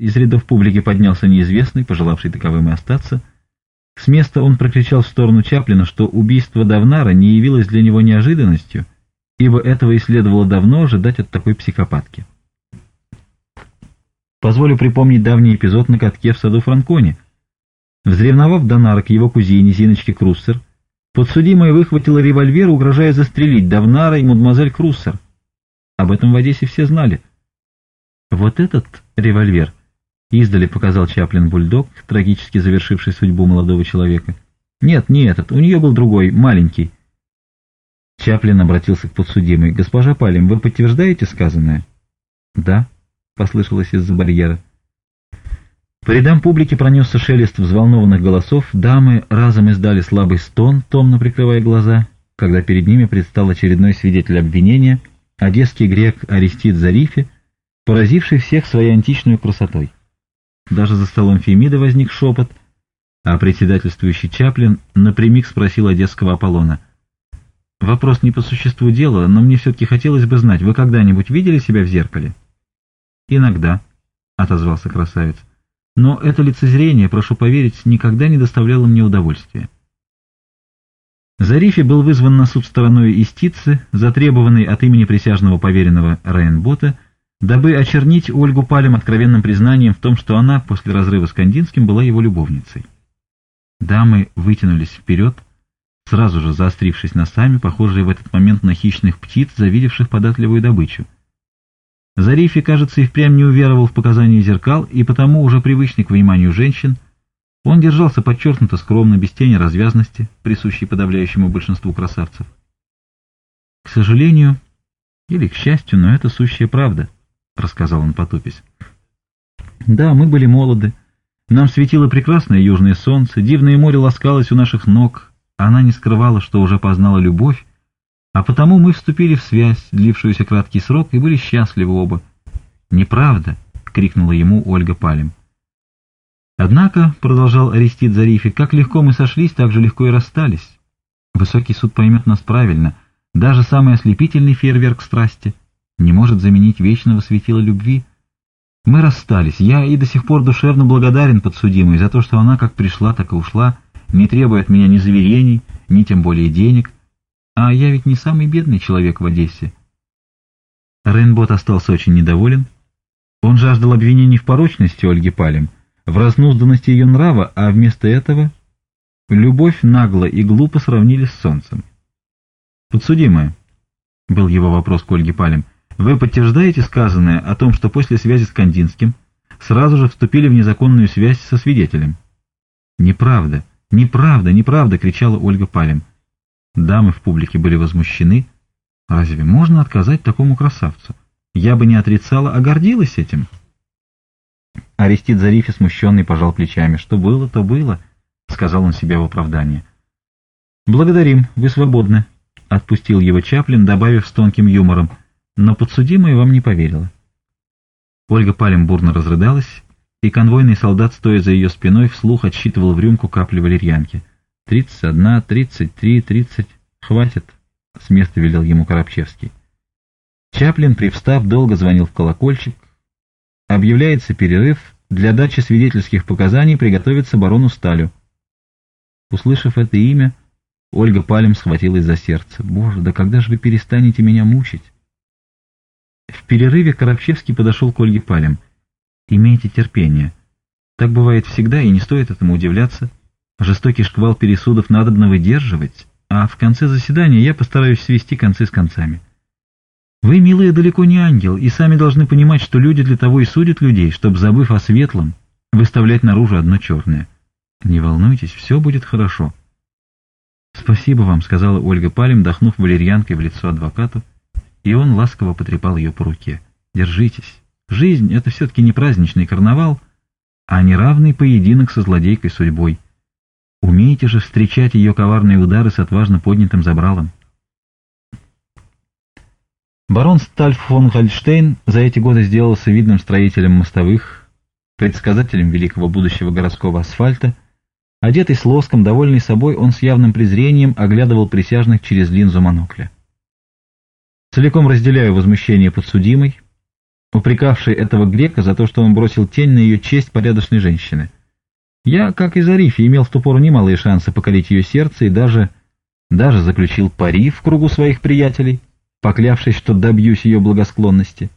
Из рядов публики поднялся неизвестный, пожелавший таковым и остаться. С места он прокричал в сторону Чаплина, что убийство Давнара не явилось для него неожиданностью, ибо этого и следовало давно ожидать от такой психопатки. Позволю припомнить давний эпизод на катке в саду Франкони. Взревновав Донара к его кузине Зиночке Круссер, подсудимая выхватила револьвер, угрожая застрелить Давнара и мадемуазель Круссер. Об этом в Одессе все знали. Вот этот револьвер — Издали показал Чаплин бульдог, трагически завершивший судьбу молодого человека. «Нет, не этот. У нее был другой, маленький». Чаплин обратился к подсудимой. «Госпожа Палим, вы подтверждаете сказанное?» «Да», — послышалось из-за барьера. По рядам публики пронесся шелест взволнованных голосов, дамы разом издали слабый стон, томно прикрывая глаза, когда перед ними предстал очередной свидетель обвинения, одесский грек Аристид Зарифи, поразивший всех своей античной красотой. Даже за столом Фемида возник шепот, а председательствующий Чаплин напрямик спросил одесского Аполлона. «Вопрос не по существу дела, но мне все-таки хотелось бы знать, вы когда-нибудь видели себя в зеркале?» «Иногда», — отозвался красавец. «Но это лицезрение, прошу поверить, никогда не доставляло мне удовольствия». Зарифи был вызван на суд стороной истицы, затребованный от имени присяжного поверенного Райенбота, — дабы очернить Ольгу Палем откровенным признанием в том, что она после разрыва с Кандинским была его любовницей. Дамы вытянулись вперед, сразу же заострившись носами, похожие в этот момент на хищных птиц, завидевших податливую добычу. Зарифи, кажется, и впрямь не уверовал в показания зеркал, и потому, уже привычный к вниманию женщин, он держался подчеркнуто скромно, без тени развязности, присущей подавляющему большинству красавцев. К сожалению, или к счастью, но это сущая правда — рассказал он потупись. Да, мы были молоды. Нам светило прекрасное южное солнце, дивное море ласкалось у наших ног. Она не скрывала, что уже познала любовь, а потому мы вступили в связь, длившуюся краткий срок, и были счастливы оба. «Неправда!» — крикнула ему Ольга Палем. «Однако», — продолжал Арестит Зарифи, — «как легко мы сошлись, так же легко и расстались. Высокий суд поймет нас правильно. Даже самый ослепительный фейерверк страсти не может заменить вечного светила любви. Мы расстались. Я и до сих пор душевно благодарен подсудимой за то, что она как пришла, так и ушла, не требует от меня ни заверений, ни тем более денег. А я ведь не самый бедный человек в Одессе. Рейнбот остался очень недоволен. Он жаждал обвинений в порочности Ольги Палем, в разнузданности ее нрава, а вместо этого любовь нагло и глупо сравнили с солнцем. «Подсудимая», — был его вопрос к Ольге Палем, вы подтверждаете сказанное о том, что после связи с Кандинским сразу же вступили в незаконную связь со свидетелем? Неправда, неправда, неправда, кричала Ольга Палем. Дамы в публике были возмущены. Разве можно отказать такому красавцу? Я бы не отрицала, а гордилась этим. Арестит Зарифи, смущенный, пожал плечами. Что было, то было, сказал он себе в оправдание. «Благодарим, вы свободны», — отпустил его Чаплин, добавив с тонким юмором но подсудимая вам не поверила. Ольга Палем бурно разрыдалась, и конвойный солдат, стоя за ее спиной, вслух отсчитывал в рюмку капли валерьянки. «Тридцать одна, тридцать три, тридцать... Хватит!» — с места велел ему Коробчевский. Чаплин, привстав, долго звонил в колокольчик. Объявляется перерыв. Для дачи свидетельских показаний приготовится барону Сталю. Услышав это имя, Ольга Палем схватилась за сердце. «Боже, да когда же вы перестанете меня мучить?» перерыве Коробчевский подошел к Ольге Палем. «Имейте терпение. Так бывает всегда, и не стоит этому удивляться. Жестокий шквал пересудов надо бы выдерживать, а в конце заседания я постараюсь свести концы с концами. Вы, милые, далеко не ангел, и сами должны понимать, что люди для того и судят людей, чтобы, забыв о светлом, выставлять наружу одно черное. Не волнуйтесь, все будет хорошо». «Спасибо вам», — сказала Ольга Палем, дохнув валерьянкой в лицо адвокату, и он ласково потрепал ее по руке. «Держитесь. Жизнь — это все-таки не праздничный карнавал, а неравный поединок со злодейкой судьбой. Умеете же встречать ее коварные удары с отважно поднятым забралом». Барон Стальф фон Гольштейн за эти годы сделался видным строителем мостовых, предсказателем великого будущего городского асфальта. Одетый с лоском, довольный собой, он с явным презрением оглядывал присяжных через линзу монокля. Целиком разделяю возмущение подсудимой, упрекавшей этого грека за то, что он бросил тень на ее честь порядочной женщины. Я, как и Зарифи, имел в ту пору немалые шансы покорить ее сердце и даже, даже заключил пари в кругу своих приятелей, поклявшись, что добьюсь ее благосклонности.